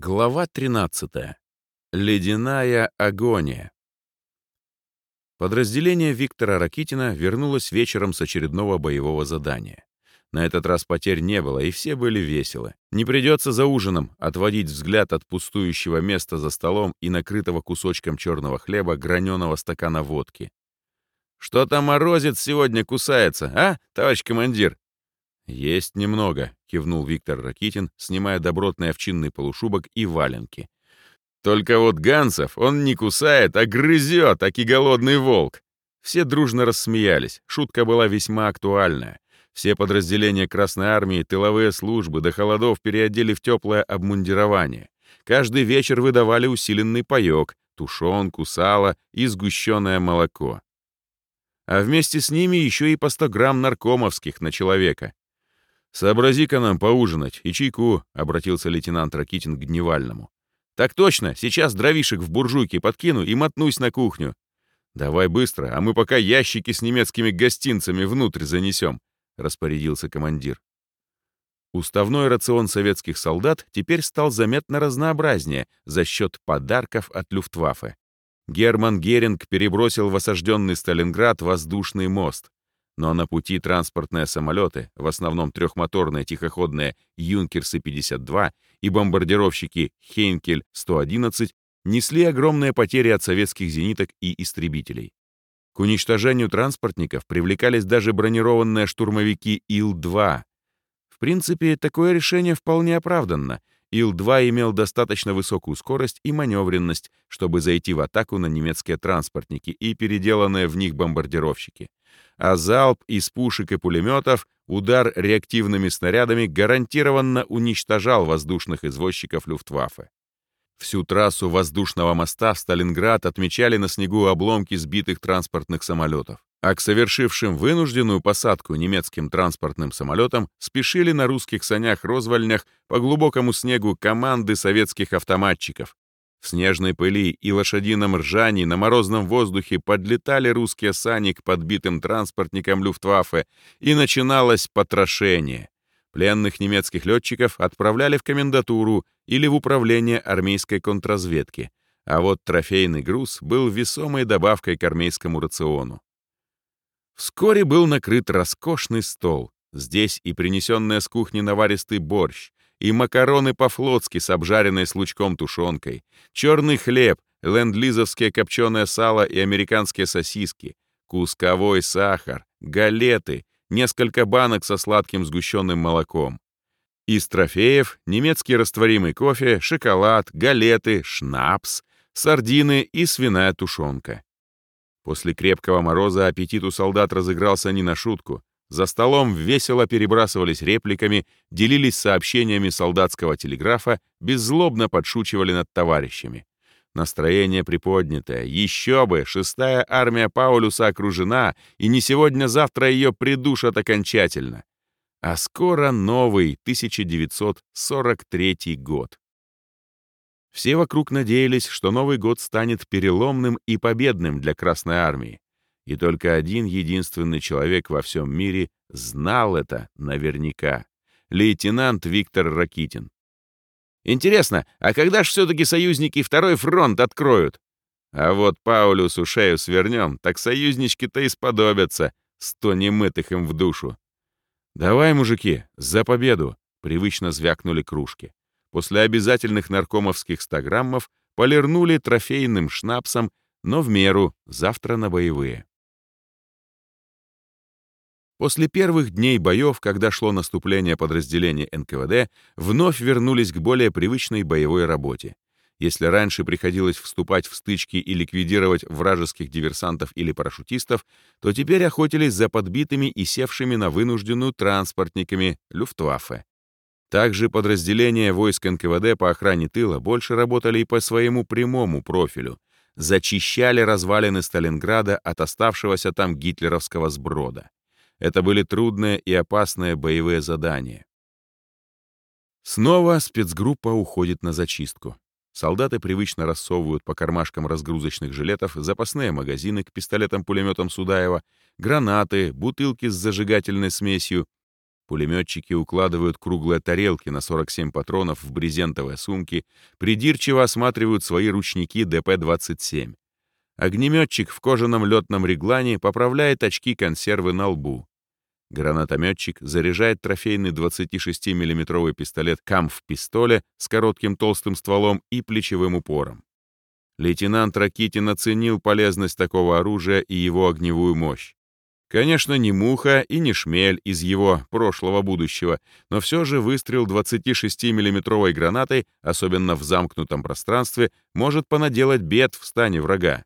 Глава 13. Ледяная агония. Подразделение Виктора Ракитина вернулось вечером с очередного боевого задания. На этот раз потерь не было, и все были веселы. Не придется за ужином отводить взгляд от пустующего места за столом и накрытого кусочком черного хлеба граненого стакана водки. «Что там морозец сегодня кусается, а, товарищ командир?» «Есть немного», — кивнул Виктор Ракитин, снимая добротный овчинный полушубок и валенки. «Только вот Гансов он не кусает, а грызет, аки голодный волк». Все дружно рассмеялись, шутка была весьма актуальная. Все подразделения Красной Армии, тыловые службы до холодов переодели в теплое обмундирование. Каждый вечер выдавали усиленный паёк, тушенку, сало и сгущенное молоко. А вместе с ними еще и по 100 грамм наркомовских на человека. «Сообрази-ка нам поужинать и чайку», — обратился лейтенант Ракитин к Дневальному. «Так точно, сейчас дровишек в буржуйке подкину и мотнусь на кухню». «Давай быстро, а мы пока ящики с немецкими гостинцами внутрь занесем», — распорядился командир. Уставной рацион советских солдат теперь стал заметно разнообразнее за счет подарков от Люфтваффе. Герман Геринг перебросил в осажденный Сталинград воздушный мост, но на пути транспортные самолеты, в основном трехмоторные тихоходные «Юнкерсы-52» и бомбардировщики «Хейнкель-111», несли огромные потери от советских зениток и истребителей. К уничтожению транспортников привлекались даже бронированные штурмовики Ил-2. В принципе, такое решение вполне оправданно. Ил-2 имел достаточно высокую скорость и маневренность, чтобы зайти в атаку на немецкие транспортники и переделанные в них бомбардировщики а залп из пушек и пулеметов, удар реактивными снарядами гарантированно уничтожал воздушных извозчиков Люфтваффе. Всю трассу воздушного моста в Сталинград отмечали на снегу обломки сбитых транспортных самолетов, а к совершившим вынужденную посадку немецким транспортным самолетам спешили на русских санях-розвальнях по глубокому снегу команды советских автоматчиков, в снежной пыли и лошадином ржании на морозном воздухе подлетали русские сани к подбитым транспортникам Люфтваффе, и начиналось потрошение. Пленных немецких летчиков отправляли в комендатуру или в управление армейской контрразведки, а вот трофейный груз был весомой добавкой к армейскому рациону. Вскоре был накрыт роскошный стол. Здесь и принесенная с кухни наваристый борщ, и макароны по-флотски с обжаренной с лучком тушенкой, черный хлеб, ленд-лизовское копченое сало и американские сосиски, кусковой сахар, галеты, несколько банок со сладким сгущенным молоком. Из трофеев немецкий растворимый кофе, шоколад, галеты, шнапс, сардины и свиная тушенка. После крепкого мороза аппетит у солдат разыгрался не на шутку. За столом весело перебрасывались репликами, делились сообщениями солдатского телеграфа, беззлобно подшучивали над товарищами. Настроение приподнятое. Еще бы, шестая армия Паулюса окружена, и не сегодня-завтра ее придушат окончательно. А скоро новый 1943 год. Все вокруг надеялись, что Новый год станет переломным и победным для Красной Армии. И только один единственный человек во всем мире знал это наверняка. Лейтенант Виктор Ракитин. «Интересно, а когда ж все-таки союзники второй фронт откроют?» «А вот Паулюсу шею свернем, так союзнички-то и сподобятся, сто немытых им в душу». «Давай, мужики, за победу!» — привычно звякнули кружки. После обязательных наркомовских 100 граммов полирнули трофейным шнапсом, но в меру, завтра на боевые. После первых дней боев, когда шло наступление подразделений НКВД, вновь вернулись к более привычной боевой работе. Если раньше приходилось вступать в стычки и ликвидировать вражеских диверсантов или парашютистов, то теперь охотились за подбитыми и севшими на вынужденную транспортниками Люфтваффе. Также подразделения войск НКВД по охране тыла больше работали и по своему прямому профилю, зачищали развалины Сталинграда от оставшегося там гитлеровского сброда. Это были трудные и опасные боевые задания. Снова спецгруппа уходит на зачистку. Солдаты привычно рассовывают по кармашкам разгрузочных жилетов запасные магазины к пистолетам-пулеметам Судаева, гранаты, бутылки с зажигательной смесью. Пулеметчики укладывают круглые тарелки на 47 патронов в брезентовые сумки, придирчиво осматривают свои ручники ДП-27. Огнеметчик в кожаном летном реглане поправляет очки консервы на лбу. Гранатометчик заряжает трофейный 26 миллиметровый пистолет «Камф-пистоле» с коротким толстым стволом и плечевым упором. Лейтенант Ракитин оценил полезность такого оружия и его огневую мощь. Конечно, не муха и не шмель из его прошлого будущего, но все же выстрел 26 миллиметровой гранатой, особенно в замкнутом пространстве, может понаделать бед в стане врага.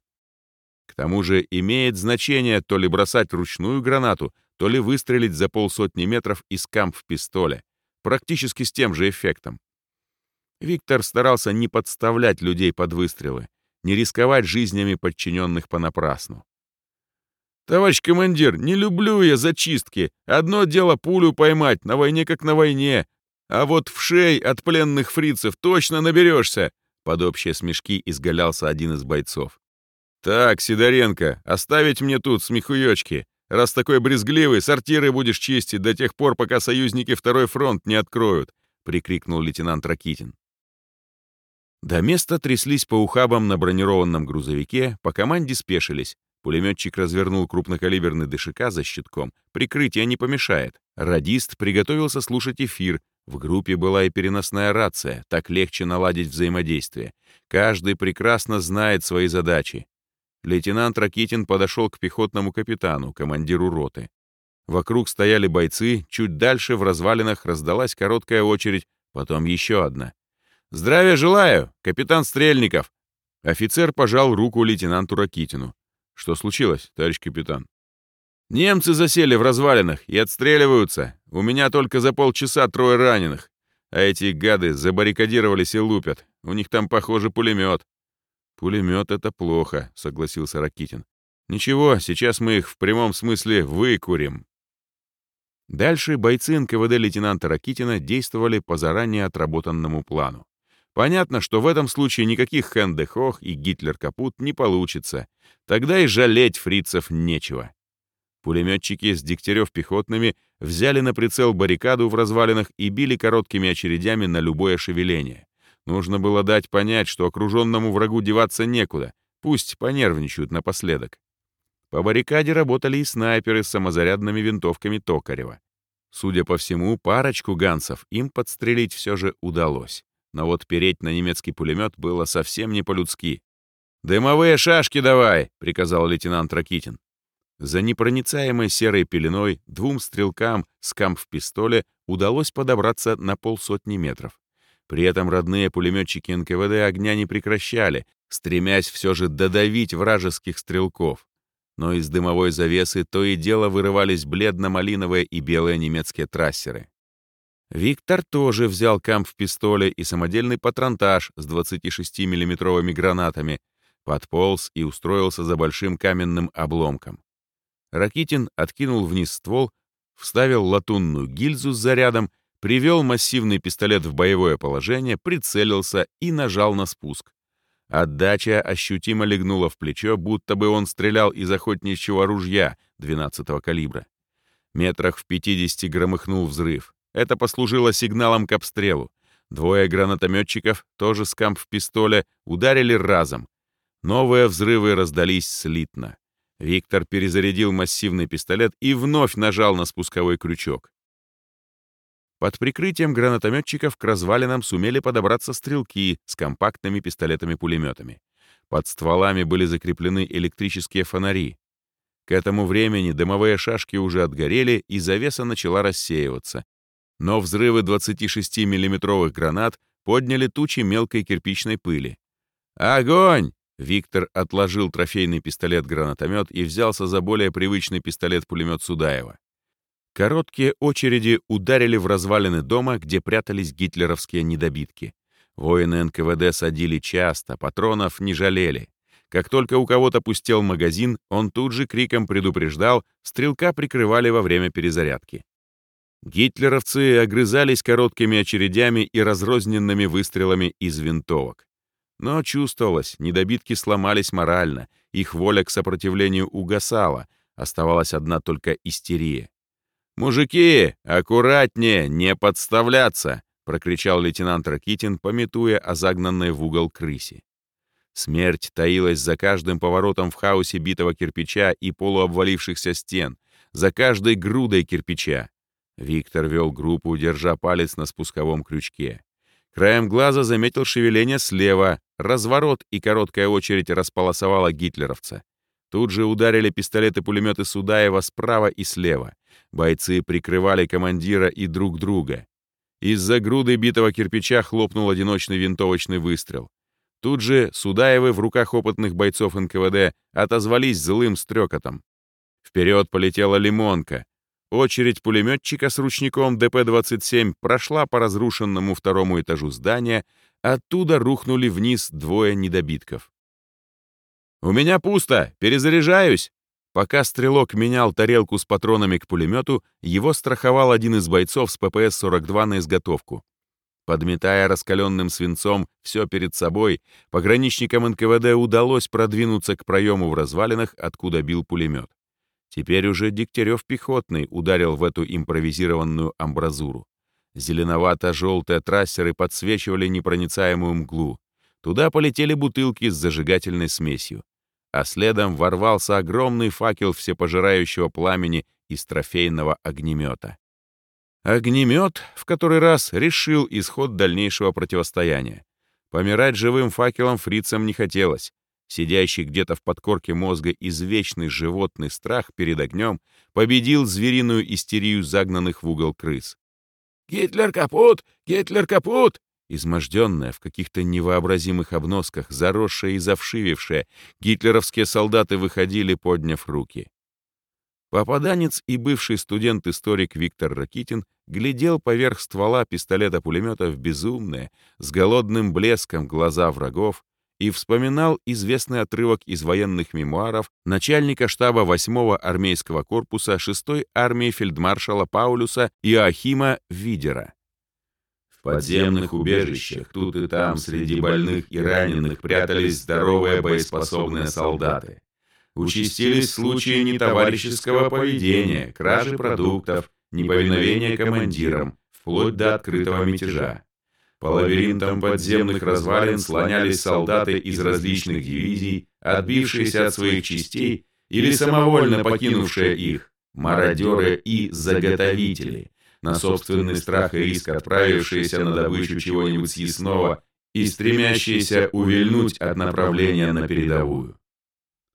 К тому же имеет значение то ли бросать ручную гранату, то ли выстрелить за полсотни метров из камп-пистоля, практически с тем же эффектом. Виктор старался не подставлять людей под выстрелы, не рисковать жизнями подчиненных понапрасну. «Товарищ командир, не люблю я зачистки. Одно дело пулю поймать, на войне как на войне. А вот в шей от пленных фрицев точно наберешься!» Под общие смешки изгалялся один из бойцов. «Так, Сидоренко, оставить мне тут смехуёчки. Раз такой брезгливый, сортиры будешь чистить до тех пор, пока союзники второй фронт не откроют», — прикрикнул лейтенант Ракитин. До места тряслись по ухабам на бронированном грузовике, по команде спешились. Пулеметчик развернул крупнокалиберный ДШК за щитком. Прикрытие не помешает. Радист приготовился слушать эфир. В группе была и переносная рация, так легче наладить взаимодействие. Каждый прекрасно знает свои задачи. Лейтенант Ракитин подошел к пехотному капитану, командиру роты. Вокруг стояли бойцы, чуть дальше в развалинах раздалась короткая очередь, потом еще одна. «Здравия желаю, капитан Стрельников!» Офицер пожал руку лейтенанту Ракитину. «Что случилось, товарищ капитан?» «Немцы засели в развалинах и отстреливаются. У меня только за полчаса трое раненых. А эти гады забаррикадировались и лупят. У них там, похоже, пулемет. «Пулемет — это плохо», — согласился Ракитин. «Ничего, сейчас мы их в прямом смысле выкурим». Дальше бойцы НКВД лейтенанта Ракитина действовали по заранее отработанному плану. Понятно, что в этом случае никаких Хэндехох и Гитлер-Капут не получится. Тогда и жалеть фрицев нечего. Пулеметчики с Дегтярев пехотными взяли на прицел баррикаду в развалинах и били короткими очередями на любое шевеление. Нужно было дать понять, что окруженному врагу деваться некуда, пусть понервничают напоследок. По баррикаде работали и снайперы с самозарядными винтовками Токарева. Судя по всему, парочку гансов им подстрелить все же удалось. Но вот переть на немецкий пулемет было совсем не по-людски. «Дымовые шашки давай!» — приказал лейтенант Ракитин. За непроницаемой серой пеленой двум стрелкам с камп в пистоле удалось подобраться на полсотни метров. При этом родные пулеметчики НКВД огня не прекращали, стремясь все же додавить вражеских стрелков. Но из дымовой завесы то и дело вырывались бледно-малиновые и белые немецкие трассеры. Виктор тоже взял камп в пистоле и самодельный патронтаж с 26 миллиметровыми гранатами, подполз и устроился за большим каменным обломком. Ракитин откинул вниз ствол, вставил латунную гильзу с зарядом привел массивный пистолет в боевое положение, прицелился и нажал на спуск. Отдача ощутимо легнула в плечо, будто бы он стрелял из охотничьего ружья 12-го калибра. Метрах в 50 громыхнул взрыв. Это послужило сигналом к обстрелу. Двое гранатометчиков, тоже с камп в пистоле, ударили разом. Новые взрывы раздались слитно. Виктор перезарядил массивный пистолет и вновь нажал на спусковой крючок. Под прикрытием гранатометчиков к развалинам сумели подобраться стрелки с компактными пистолетами-пулеметами. Под стволами были закреплены электрические фонари. К этому времени дымовые шашки уже отгорели, и завеса начала рассеиваться. Но взрывы 26 миллиметровых гранат подняли тучи мелкой кирпичной пыли. «Огонь!» Виктор отложил трофейный пистолет-гранатомет и взялся за более привычный пистолет-пулемет Судаева. Короткие очереди ударили в развалины дома, где прятались гитлеровские недобитки. Воины НКВД садили часто, патронов не жалели. Как только у кого-то пустел магазин, он тут же криком предупреждал, стрелка прикрывали во время перезарядки. Гитлеровцы огрызались короткими очередями и разрозненными выстрелами из винтовок. Но чувствовалось, недобитки сломались морально, их воля к сопротивлению угасала, оставалась одна только истерия. «Мужики, аккуратнее, не подставляться!» — прокричал лейтенант Ракитин, пометуя о загнанной в угол крысе. Смерть таилась за каждым поворотом в хаосе битого кирпича и полуобвалившихся стен, за каждой грудой кирпича. Виктор вел группу, держа палец на спусковом крючке. Краем глаза заметил шевеление слева, разворот и короткая очередь располосовала гитлеровца. Тут же ударили пистолеты-пулеметы Судаева справа и слева. Бойцы прикрывали командира и друг друга. Из-за груды битого кирпича хлопнул одиночный винтовочный выстрел. Тут же Судаевы в руках опытных бойцов НКВД отозвались злым стрекотом. Вперед полетела лимонка. Очередь пулеметчика с ручником ДП-27 прошла по разрушенному второму этажу здания, оттуда рухнули вниз двое недобитков. «У меня пусто! Перезаряжаюсь!» Пока стрелок менял тарелку с патронами к пулемету, его страховал один из бойцов с ППС-42 на изготовку. Подметая раскаленным свинцом все перед собой, пограничникам НКВД удалось продвинуться к проему в развалинах, откуда бил пулемет. Теперь уже Дегтярев пехотный ударил в эту импровизированную амбразуру. Зеленовато-желтые трассеры подсвечивали непроницаемую мглу. Туда полетели бутылки с зажигательной смесью. А следом ворвался огромный факел всепожирающего пламени из трофейного огнемета. Огнемет в который раз решил исход дальнейшего противостояния. Помирать живым факелом фрицам не хотелось. Сидящий где-то в подкорке мозга извечный животный страх перед огнем победил звериную истерию загнанных в угол крыс. «Гитлер капут! Гитлер капут!» Изможденная, в каких-то невообразимых обносках, заросшая и завшивившая, гитлеровские солдаты выходили, подняв руки. Попаданец и бывший студент-историк Виктор Ракитин глядел поверх ствола пистолета-пулемета в безумные, с голодным блеском глаза врагов и вспоминал известный отрывок из военных мемуаров начальника штаба 8-го армейского корпуса 6-й армии фельдмаршала Паулюса Иоахима Видера. В подземных убежищах тут и там среди больных и раненых прятались здоровые боеспособные солдаты. Участились случаи нетоварищеского поведения, кражи продуктов, неповиновения командирам, вплоть до открытого мятежа. По лабиринтам подземных развалин слонялись солдаты из различных дивизий, отбившиеся от своих частей или самовольно покинувшие их, мародеры и заготовители, на собственный страх и риск отправившиеся на добычу чего-нибудь съестного и стремящиеся увильнуть от направления на передовую.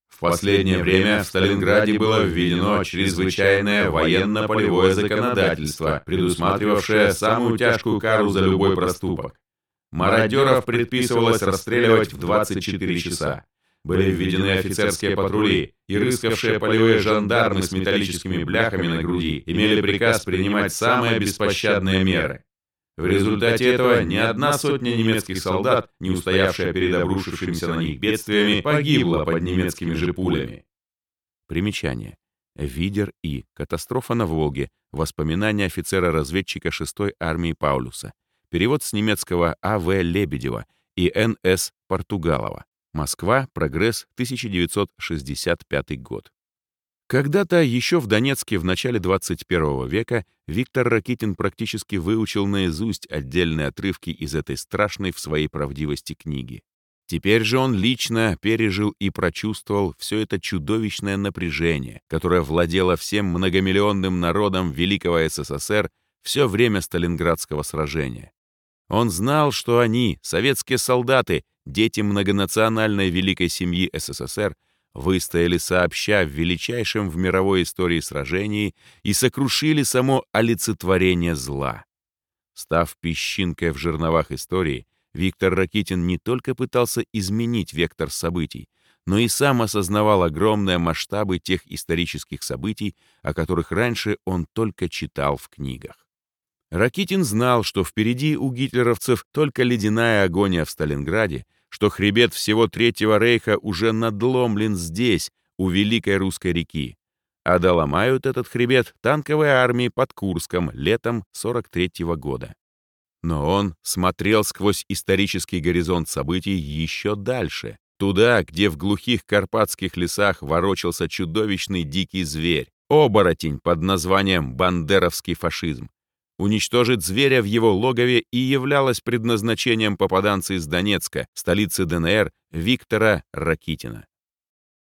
В последнее время в Сталинграде было введено чрезвычайное военно-полевое законодательство, предусматривавшее самую тяжкую кару за любой проступок. Мародеров предписывалось расстреливать в 24 часа. Были введены офицерские патрули, и рыскавшие полевые жандармы с металлическими бляхами на груди имели приказ принимать самые беспощадные меры. В результате этого ни одна сотня немецких солдат, не устоявшая перед обрушившимися на них бедствиями, погибла под немецкими же пулями. Примечание. Видер И. Катастрофа на Волге. Воспоминания офицера-разведчика 6-й армии Паулюса. Перевод с немецкого А.В. Лебедева и Н.С. Португалова. Москва. Прогресс. 1965 год. Когда-то еще в Донецке в начале 21 века Виктор Ракитин практически выучил наизусть отдельные отрывки из этой страшной в своей правдивости книги. Теперь же он лично пережил и прочувствовал все это чудовищное напряжение, которое владело всем многомиллионным народом Великого СССР все время Сталинградского сражения. Он знал, что они, советские солдаты, дети многонациональной великой семьи СССР, выстояли сообща в величайшем в мировой истории сражении и сокрушили само олицетворение зла. Став песчинкой в жерновах истории, Виктор Ракитин не только пытался изменить вектор событий, но и сам осознавал огромные масштабы тех исторических событий, о которых раньше он только читал в книгах. Ракитин знал, что впереди у гитлеровцев только ледяная агония в Сталинграде что хребет всего Третьего Рейха уже надломлен здесь, у Великой Русской реки, а доломают этот хребет танковые армии под Курском летом 43 -го года. Но он смотрел сквозь исторический горизонт событий еще дальше, туда, где в глухих карпатских лесах ворочался чудовищный дикий зверь, оборотень под названием «бандеровский фашизм». Уничтожить зверя в его логове и являлось предназначением попаданца из Донецка, столицы ДНР, Виктора Ракитина.